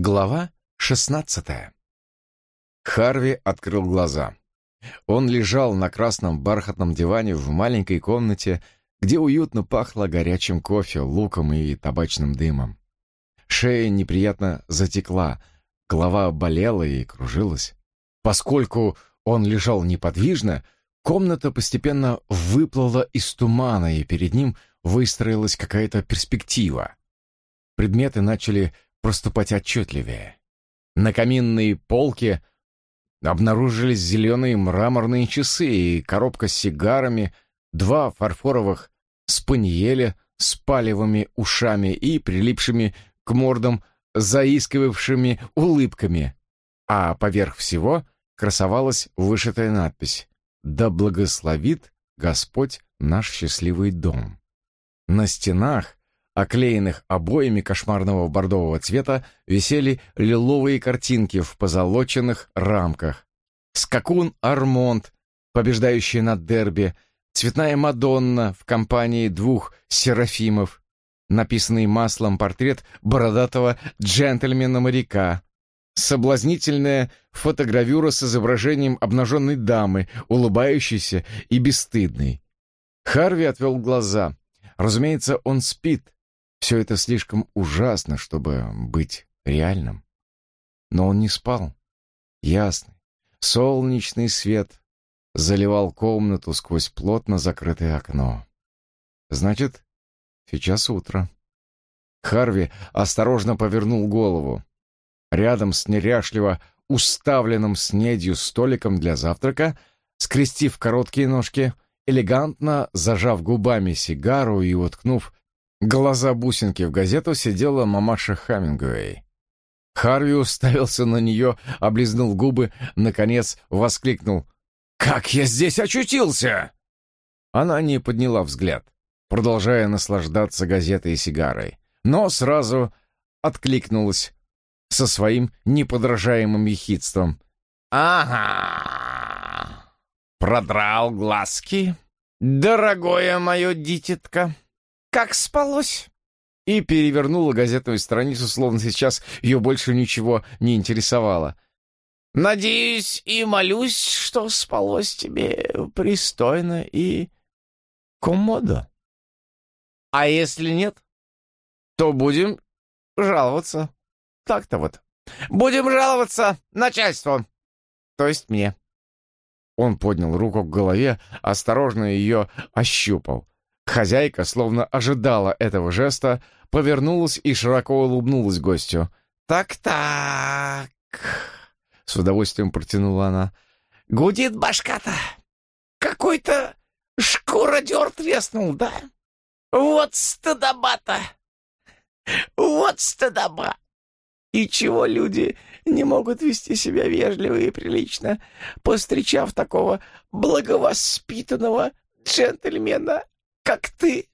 Глава шестнадцатая. Харви открыл глаза. Он лежал на красном бархатном диване в маленькой комнате, где уютно пахло горячим кофе, луком и табачным дымом. Шея неприятно затекла, голова болела и кружилась. Поскольку он лежал неподвижно, комната постепенно выплыла из тумана, и перед ним выстроилась какая-то перспектива. Предметы начали проступать отчетливее. На каминной полке обнаружились зеленые мраморные часы и коробка с сигарами, два фарфоровых спаньеля с палевыми ушами и прилипшими к мордам заискивавшими улыбками, а поверх всего красовалась вышитая надпись «Да благословит Господь наш счастливый дом». На стенах оклеенных обоями кошмарного бордового цвета, висели лиловые картинки в позолоченных рамках. Скакун Армонд, побеждающий на дерби, цветная Мадонна в компании двух серафимов, написанный маслом портрет бородатого джентльмена-моряка, соблазнительная фотогравюра с изображением обнаженной дамы, улыбающейся и бесстыдной. Харви отвел глаза. Разумеется, он спит, все это слишком ужасно, чтобы быть реальным. Но он не спал. Ясный, солнечный свет заливал комнату сквозь плотно закрытое окно. Значит, сейчас утро. Харви осторожно повернул голову. Рядом с неряшливо уставленным снедью столиком для завтрака, скрестив короткие ножки, элегантно зажав губами сигару и уткнув Глаза бусинки в газету сидела мамаша Хаммингуэй. Харви уставился на нее, облизнул губы, наконец воскликнул. «Как я здесь очутился?» Она не подняла взгляд, продолжая наслаждаться газетой и сигарой, но сразу откликнулась со своим неподражаемым ехидством. «Ага! Продрал глазки, дорогое мое дитятко!» Как спалось?» И перевернула газетную страницу, словно сейчас ее больше ничего не интересовало. «Надеюсь и молюсь, что спалось тебе пристойно и комодо. А если нет, то будем жаловаться. Так-то вот. Будем жаловаться начальству, то есть мне». Он поднял руку к голове, осторожно ее ощупал. Хозяйка, словно ожидала этого жеста, повернулась и широко улыбнулась гостю. «Так-так...» — с удовольствием протянула она. «Гудит башка-то! Какой-то шкуродер треснул, да? Вот стыдоба-то! Вот стыдоба! И чего люди не могут вести себя вежливо и прилично, постречав такого благовоспитанного джентльмена?» Как ты!»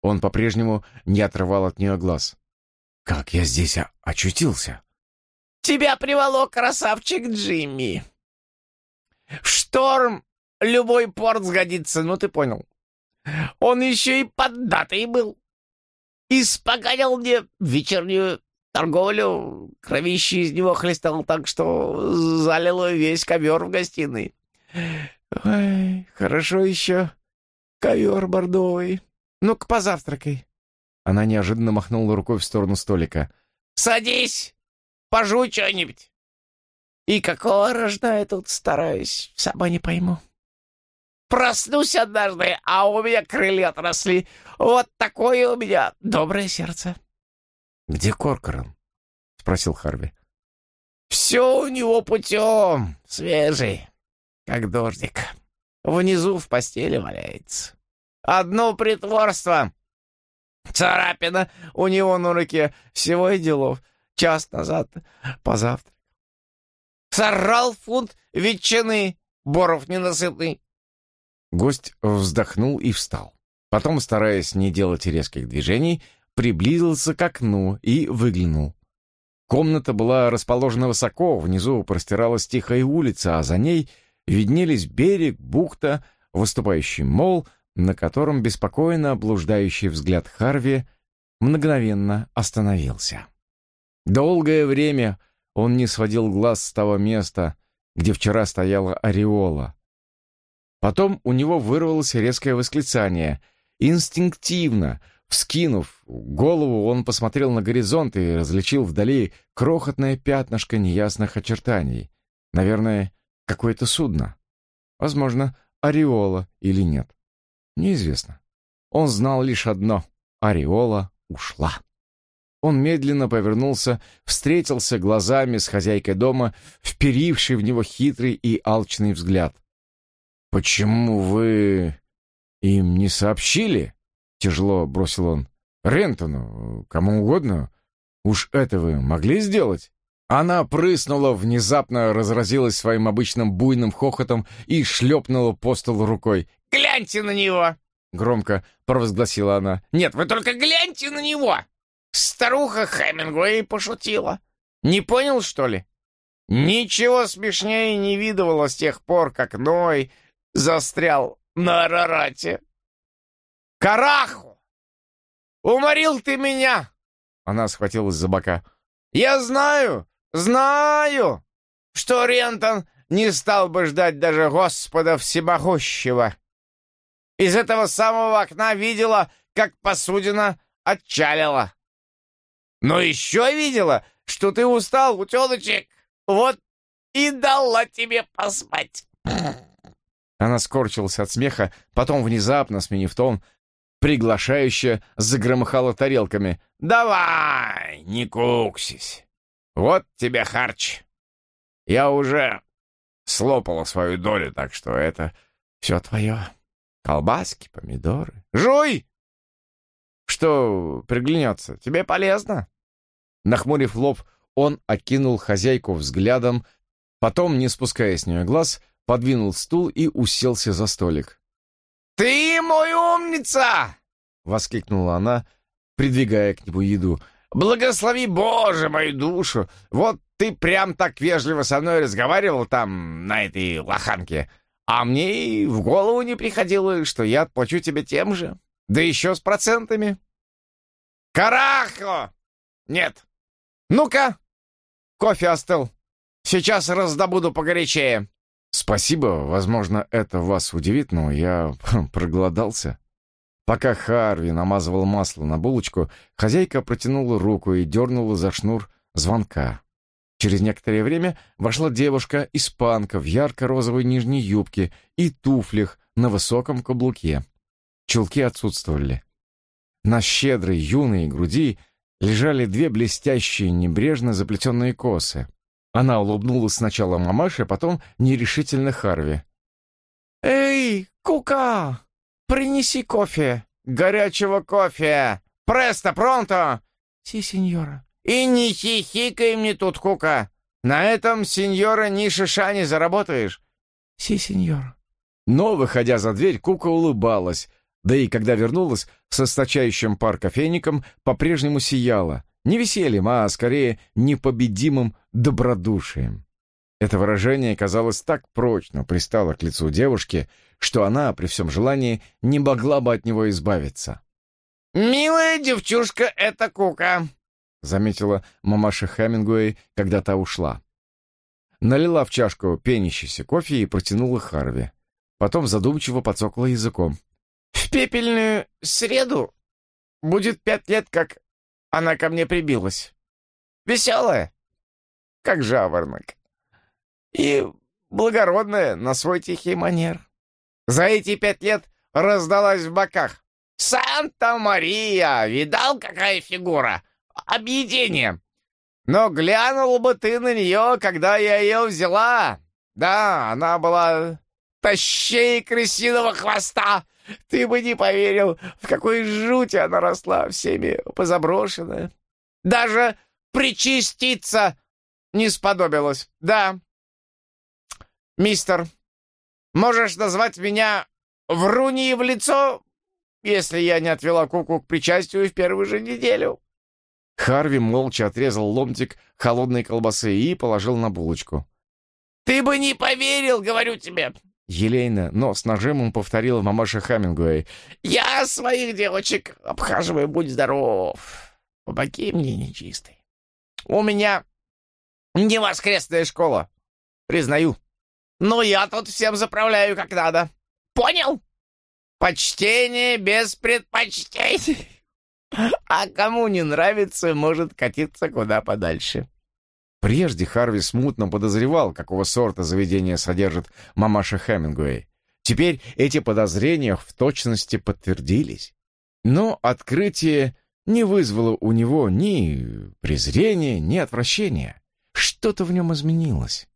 Он по-прежнему не отрывал от нее глаз. «Как я здесь очутился?» «Тебя приволок красавчик Джимми!» «В шторм любой порт сгодится, ну ты понял. Он еще и поддатый был. Испоганил мне вечернюю торговлю, кровище из него хлестал так, что залило весь ковер в гостиной. Ой, хорошо еще, ковер бордовый. Ну-ка, позавтракай». Она неожиданно махнула рукой в сторону столика. «Садись! Пожуй что-нибудь!» «И какого рожна я тут стараюсь, сама не пойму. Проснусь однажды, а у меня крылья отросли. Вот такое у меня доброе сердце». «Где Коркоран?» — спросил Харви. «Все у него путем, свежий, как дождик». Внизу в постели валяется. Одно притворство. Царапина у него на руке. Всего и делов. Час назад позавтрак. Сорал фунт ветчины. Боров ненасытный. Гость вздохнул и встал. Потом, стараясь не делать резких движений, приблизился к окну и выглянул. Комната была расположена высоко, внизу простиралась тихая улица, а за ней виднелись берег, бухта, выступающий мол, на котором беспокойно облуждающий взгляд Харви мгновенно остановился. Долгое время он не сводил глаз с того места, где вчера стояла ореола. Потом у него вырвалось резкое восклицание. Инстинктивно, вскинув голову, он посмотрел на горизонт и различил вдали крохотное пятнышко неясных очертаний. Наверное, какое-то судно. Возможно, ореола или нет. Неизвестно. Он знал лишь одно — ореола ушла. Он медленно повернулся, встретился глазами с хозяйкой дома, вперивший в него хитрый и алчный взгляд. «Почему вы им не сообщили?» — тяжело бросил он. «Рентону, кому угодно. Уж это вы могли сделать?» Она прыснула, внезапно разразилась своим обычным буйным хохотом и шлепнула по столу рукой. «Гляньте на него!» — громко провозгласила она. «Нет, вы только гляньте на него! Старуха Хемингуэй пошутила. Не понял, что ли? Ничего смешнее не видывала с тех пор, как Ной застрял на Арарате. Караху! Уморил ты меня!» Она схватилась за бока. «Я знаю, знаю, что Рентон не стал бы ждать даже Господа Всемогущего. Из этого самого окна видела, как посудина отчалила. Но еще видела, что ты устал, утеночек. Вот и дала тебе поспать. Она скорчилась от смеха, потом, внезапно сменив тон, приглашающе загромыхала тарелками. «Давай, не куксись. Вот тебе харч. Я уже слопала свою долю, так что это все твое. Колбаски, помидоры. Жуй! Что приглянется? Тебе полезно?» Нахмурив лоб, он окинул хозяйку взглядом, потом, не спуская с нее глаз, подвинул стул и уселся за столик. «Ты мой умница!» — воскликнула она, придвигая к нему еду. «Благослови, Боже, мою душу! Вот ты прям так вежливо со мной разговаривал там, на этой лоханке, а мне и в голову не приходило, что я отплачу тебе тем же, да еще с процентами». «Карахо! Нет, «Ну-ка! Кофе остыл. Сейчас раздобуду погорячее». «Спасибо. Возможно, это вас удивит, но я проголодался». Пока Харви намазывал масло на булочку, хозяйка протянула руку и дернула за шнур звонка. Через некоторое время вошла девушка-испанка в ярко-розовой нижней юбке и туфлях на высоком каблуке. Чулки отсутствовали. На щедрой юной груди лежали две блестящие, небрежно заплетенные косы. Она улыбнулась сначала мамаше, а потом нерешительно Харви. «Эй, Кука, принеси кофе, горячего кофе! Престо, пронто!» «Си, сеньора». «И не хихикай мне тут, Кука! На этом, сеньора, ни шиша не заработаешь!» «Си, сеньора». Но, выходя за дверь, Кука улыбалась, да и когда вернулась, со стачающим пар кофейником по-прежнему сияла, не весельем, а скорее непобедимым добродушием. Это выражение, казалось, так прочно пристало к лицу девушки, что она, при всем желании, не могла бы от него избавиться. «Милая девчушка, это Кука», — заметила мамаша Хемингуэй, когда та ушла. Налила в чашку пенящийся кофе и протянула Харви. Потом задумчиво подсокла языком. В пепельную среду будет пять лет, как она ко мне прибилась. Веселая, как жаворонок. И благородная на свой тихий манер. За эти пять лет раздалась в боках. «Санта-Мария! Видал, какая фигура? Объедение! Но глянул бы ты на нее, когда я ее взяла. Да, она была тащей крысиного хвоста, ты бы не поверил, в какой жути она росла, всеми позаброшенная. Даже причаститься не сподобилась. Да. Мистер, можешь назвать меня Вруньи в лицо, если я не отвела куку к причастию в первую же неделю. Харви молча отрезал ломтик холодной колбасы и положил на булочку. «Ты бы не поверил, говорю тебе! Елейно, но с нажимом повторила мамаша Хамингуэй. «Я своих девочек обхаживаю, будь здоров. Помоги мне, нечистый. У меня не воскресная школа, признаю. Но я тут всем заправляю как надо. Понял? Почтение без предпочтений. А кому не нравится, может катиться куда подальше. Прежде Харви смутно подозревал, какого сорта заведение содержит мамаша Хемингуэй. Теперь эти подозрения в точности подтвердились. Но открытие не вызвало у него ни презрения, ни отвращения. Что-то в нем изменилось.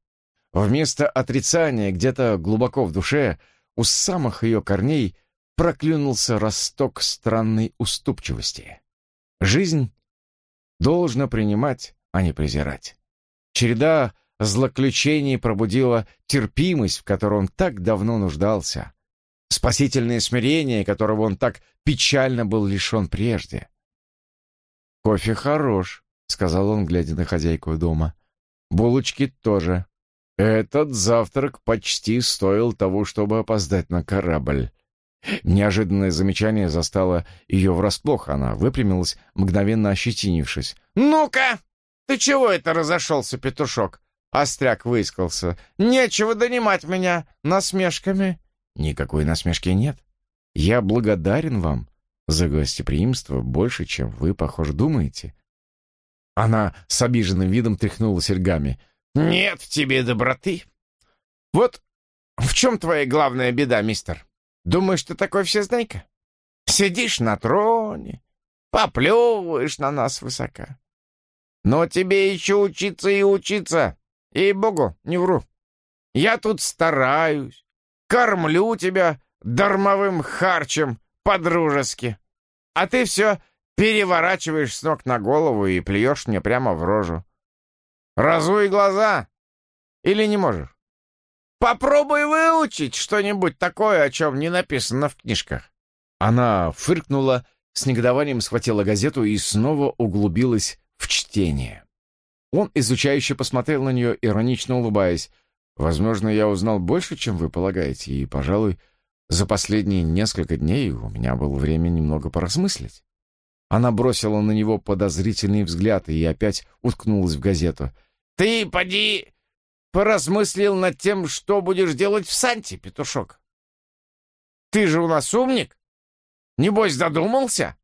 Вместо отрицания где-то глубоко в душе, у самых ее корней, проклюнулся росток странной уступчивости. Жизнь должна принимать, а не презирать. Череда злоключений пробудила терпимость, в которой он так давно нуждался, спасительное смирение, которого он так печально был лишен прежде. «Кофе хорош», — сказал он, глядя на хозяйку дома. «Булочки тоже. Этот завтрак почти стоил того, чтобы опоздать на корабль». Неожиданное замечание застало ее врасплох. Она выпрямилась, мгновенно ощетинившись. «Ну-ка! Ты чего это разошелся, петушок?» Остряк выискался. «Нечего донимать меня насмешками». «Никакой насмешки нет. Я благодарен вам за гостеприимство больше, чем вы, похоже, думаете». Она с обиженным видом тряхнула серьгами. «Нет в тебе доброты. Вот в чем твоя главная беда, мистер? Думаешь, ты такой всезнайка? Сидишь на троне, поплевываешь на нас высока. Но тебе еще учиться и учиться. И-богу, не вру. Я тут стараюсь, кормлю тебя дармовым харчем по-дружески. А ты все переворачиваешь с ног на голову и плюешь мне прямо в рожу. Разуй глаза. Или не можешь? Попробуй выучить что-нибудь такое, о чем не написано в книжках. Она фыркнула, с негодованием схватила газету и снова углубилась в чтение. Он изучающе посмотрел на нее, иронично улыбаясь. «Возможно, я узнал больше, чем вы полагаете, и, пожалуй, за последние несколько дней у меня было время немного поразмыслить». Она бросила на него подозрительный взгляд и опять уткнулась в газету. «Ты, поди, поразмыслил над тем, что будешь делать в Санте, петушок? Ты же у нас умник. Небось, додумался?»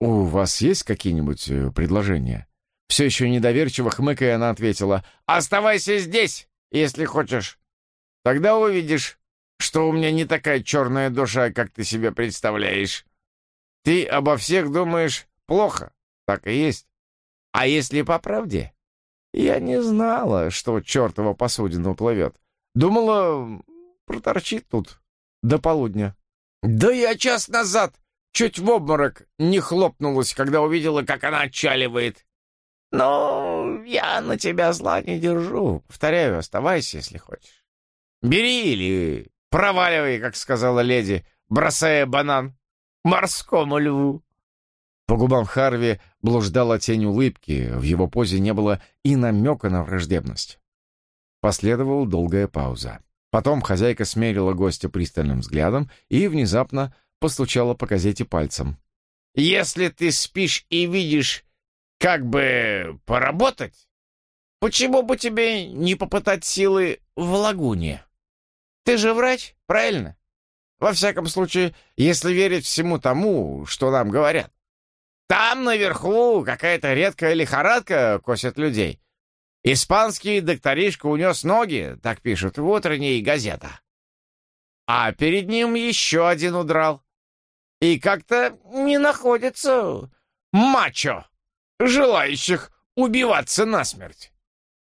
«У вас есть какие-нибудь э, предложения?» Все еще недоверчиво хмыкая, она ответила, «Оставайся здесь, если хочешь. Тогда увидишь, что у меня не такая черная душа, как ты себе представляешь. Ты обо всех думаешь плохо, так и есть. А если по правде? Я не знала, что чертова посудина уплывет. Думала, проторчит тут до полудня. Да я час назад чуть в обморок не хлопнулась, когда увидела, как она отчаливает. «Ну, я на тебя зла не держу. Повторяю, оставайся, если хочешь. Бери или проваливай, как сказала леди, бросая банан морскому льву». По губам Харви блуждала тень улыбки, в его позе не было и намека на враждебность. Последовала долгая пауза. Потом хозяйка смерила гостя пристальным взглядом и внезапно постучала по газете пальцем. «Если ты спишь и видишь как бы поработать, почему бы тебе не попытать силы в лагуне? Ты же врач, правильно? Во всяком случае, если верить всему тому, что нам говорят. Там наверху какая-то редкая лихорадка косит людей. Испанский докторишка унес ноги, так пишут в утренней газета. А перед ним еще один удрал. И как-то не находится мачо желающих убиваться насмерть.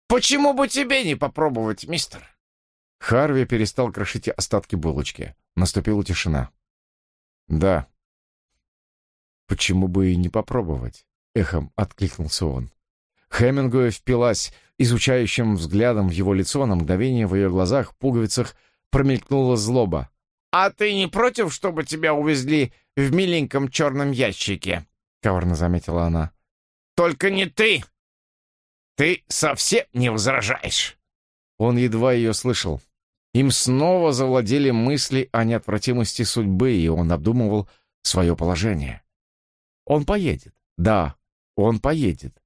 Почему бы тебе не попробовать, мистер?» Харви перестал крошить остатки булочки. Наступила тишина. «Да. Почему бы и не попробовать?» — эхом откликнулся он. Хемингуэй впилась изучающим взглядом в его лицо, на мгновение в ее глазах, пуговицах, промелькнула злоба. «А ты не против, чтобы тебя увезли в миленьком черном ящике?» — коварно заметила она. Только не ты! Ты совсем не возражаешь!» Он едва ее слышал. Им снова завладели мысли о неотвратимости судьбы, и он обдумывал свое положение. Он поедет. Да, он поедет.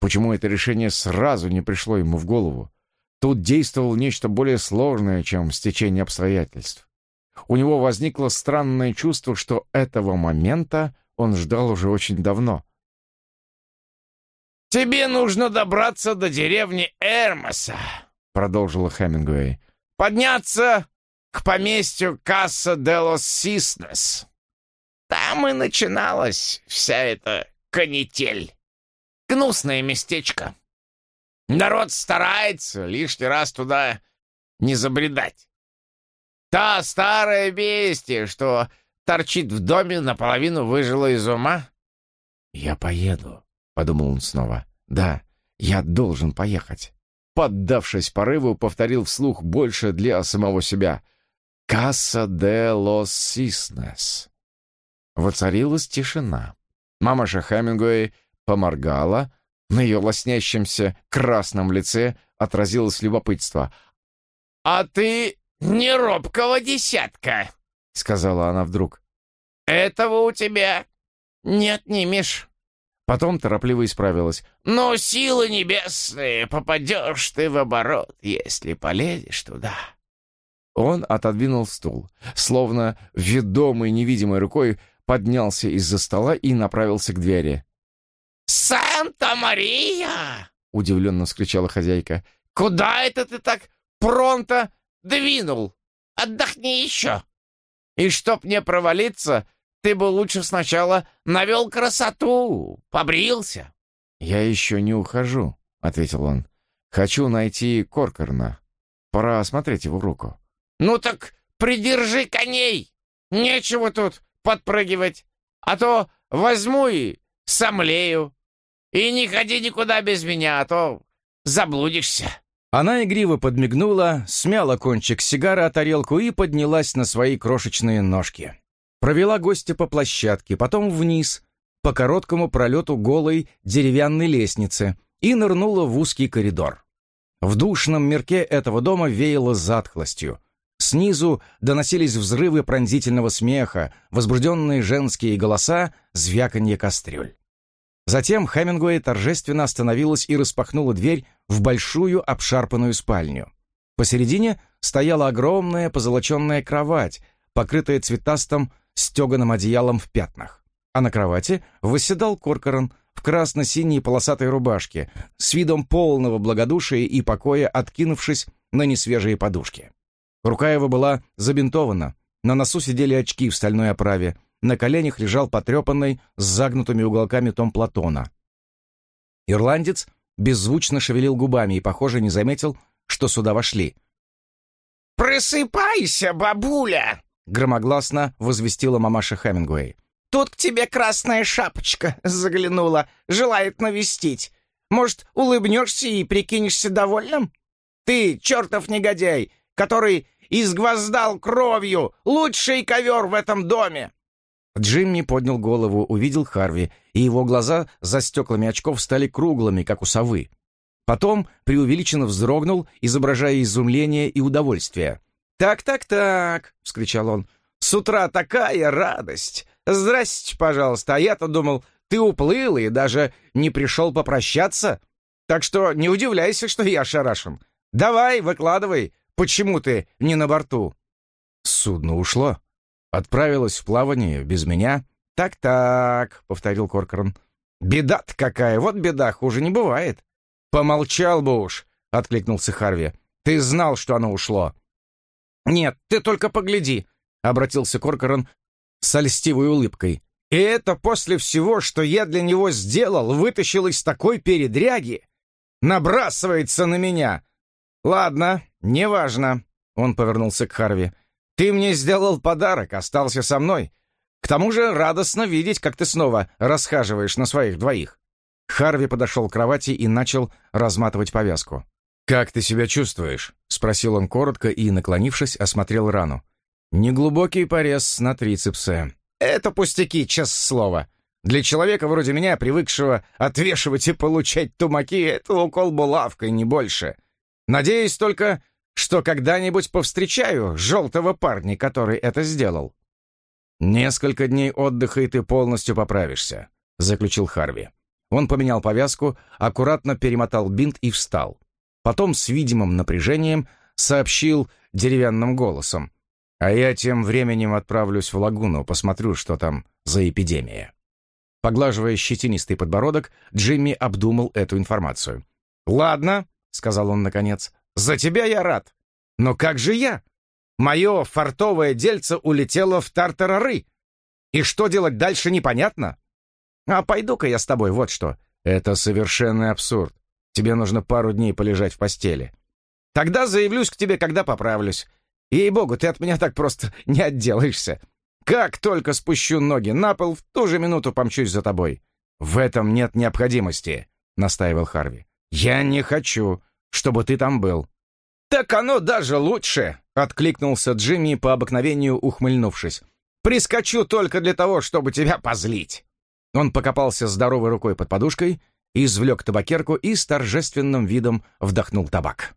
Почему это решение сразу не пришло ему в голову? Тут действовало нечто более сложное, чем стечение обстоятельств. У него возникло странное чувство, что этого момента он ждал уже очень давно. «Тебе нужно добраться до деревни Эрмоса», — продолжила Хемингуэй. «Подняться к поместью Касса де лос Сиснес. Там и начиналась вся эта канитель. Гнусное местечко. Народ старается лишний раз туда не забредать. Та старая бестия, что торчит в доме, наполовину выжила из ума. «Я поеду», — подумал он снова. «Да, я должен поехать». Поддавшись порыву, повторил вслух больше для самого себя. «Касса де лос Сиснес». Воцарилась тишина. Мамаша Хемингуэй поморгала, на ее лоснящемся красном лице отразилось любопытство. «А ты не робкого десятка», — сказала она вдруг. «Этого у тебя не отнимешь». Потом торопливо исправилась. «Но силы небесные, попадешь ты в оборот, если полезешь туда». Он отодвинул стул, словно ведомый невидимой рукой поднялся из-за стола и направился к двери. «Санта-Мария!» — удивленно вскричала хозяйка. «Куда это ты так пронто двинул? Отдохни еще! И чтоб не провалиться, ты бы лучше сначала навел красоту, побрился». «Я еще не ухожу», — ответил он. «Хочу найти Коркорна. Пора осмотреть его руку». «Ну так придержи коней! Нечего тут подпрыгивать, а то возьму и сомлею». И не ходи никуда без меня, а то заблудишься». Она игриво подмигнула, смяла кончик сигары о тарелку и поднялась на свои крошечные ножки. Провела гостя по площадке, потом вниз, по короткому пролету голой деревянной лестницы и нырнула в узкий коридор. В душном мирке этого дома веяло затхлостью. Снизу доносились взрывы пронзительного смеха, возбужденные женские голоса, звяканье кастрюль. Затем Хемингуэй торжественно остановилась и распахнула дверь в большую обшарпанную спальню. Посередине стояла огромная позолоченная кровать, покрытая цветастым стеганым одеялом в пятнах. А на кровати восседал Коркоран в красно-синей полосатой рубашке, с видом полного благодушия и покоя откинувшись на несвежие подушки. Рука его была забинтована, на носу сидели очки в стальной оправе, на коленях лежал потрепанный с загнутыми уголками том Платона. Ирландец беззвучно шевелил губами и, похоже, не заметил, что сюда вошли. «Просыпайся, бабуля!» — громогласно возвестила мамаша Хемингуэй. «Тут к тебе красная шапочка заглянула, желает навестить. Может, улыбнешься и прикинешься довольным? Ты, чертов негодяй, который изгвоздал кровью лучший ковер в этом доме!» Джимми поднял голову, увидел Харви, и его глаза за стеклами очков стали круглыми, как у совы. Потом преувеличенно вздрогнул, изображая изумление и удовольствие. «Так-так-так!» — вскричал он. «С утра такая радость! Здрасте, пожалуйста, а я-то думал, ты уплыл и даже не пришел попрощаться. Так что не удивляйся, что я шарашен. Давай, выкладывай, почему ты не на борту?» Судно ушло. Отправилась в плавание без меня? Так-так, повторил Коркоран. Беда-то какая, вот беда, хуже не бывает. Помолчал бы уж, откликнулся Харви. Ты знал, что оно ушло. Нет, ты только погляди, обратился Коркоран с льстивой улыбкой. И это после всего, что я для него сделал, вытащил из такой передряги. Набрасывается на меня. Ладно, неважно. Он повернулся к Харви. Ты мне сделал подарок, остался со мной. К тому же радостно видеть, как ты снова расхаживаешь на своих двоих». Харви подошел к кровати и начал разматывать повязку. «Как ты себя чувствуешь?» — спросил он коротко и, наклонившись, осмотрел рану. «Неглубокий порез на трицепсе. Это пустяки, честное слово. Для человека вроде меня, привыкшего отвешивать и получать тумаки, это укол булавкой, не больше. Надеюсь только, что когда-нибудь повстречаю желтого парня, который это сделал. «Несколько дней отдыха, и ты полностью поправишься», — заключил Харви. Он поменял повязку, аккуратно перемотал бинт и встал. Потом с видимым напряжением сообщил деревянным голосом. «А я тем временем отправлюсь в лагуну, посмотрю, что там за эпидемия». Поглаживая щетинистый подбородок, Джимми обдумал эту информацию. «Ладно», — сказал он наконец, — «за тебя я рад. Но как же я? Мое фартовое дельце улетело в тартарары. И что делать дальше, непонятно. А пойду-ка я с тобой, вот что. Это совершенный абсурд. Тебе нужно пару дней полежать в постели. Тогда заявлюсь к тебе, когда поправлюсь. Ей-богу, ты от меня так просто не отделаешься. Как только спущу ноги на пол, в ту же минуту помчусь за тобой. В этом нет необходимости, настаивал Харви. Я не хочу, чтобы ты там был. Так оно даже лучше, откликнулся Джимми по обыкновению ухмыльнувшись. Прискочу только для того, чтобы тебя позлить. Он покопался здоровой рукой под подушкой, извлек табакерку и с торжественным видом вдохнул табак.